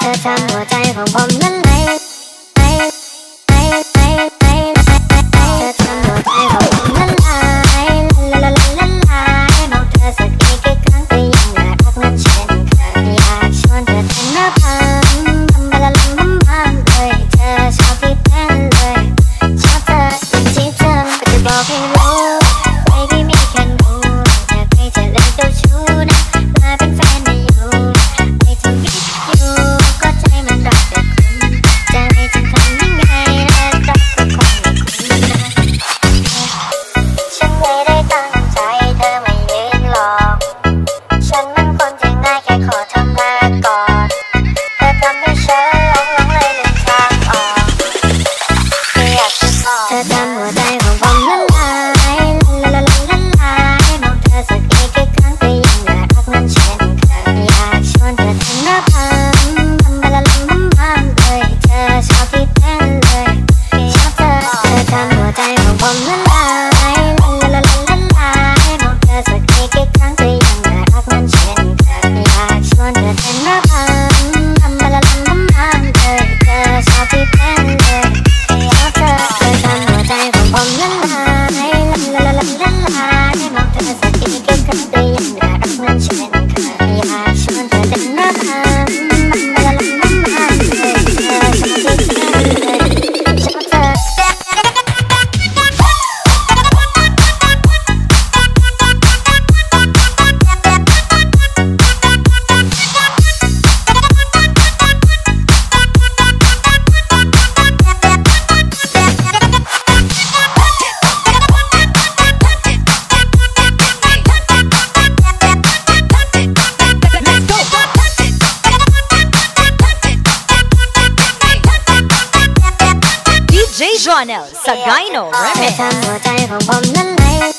เธอทำหัวใจของผมนั้นไหไหไหไห much better. Jonel Sagayno Remix.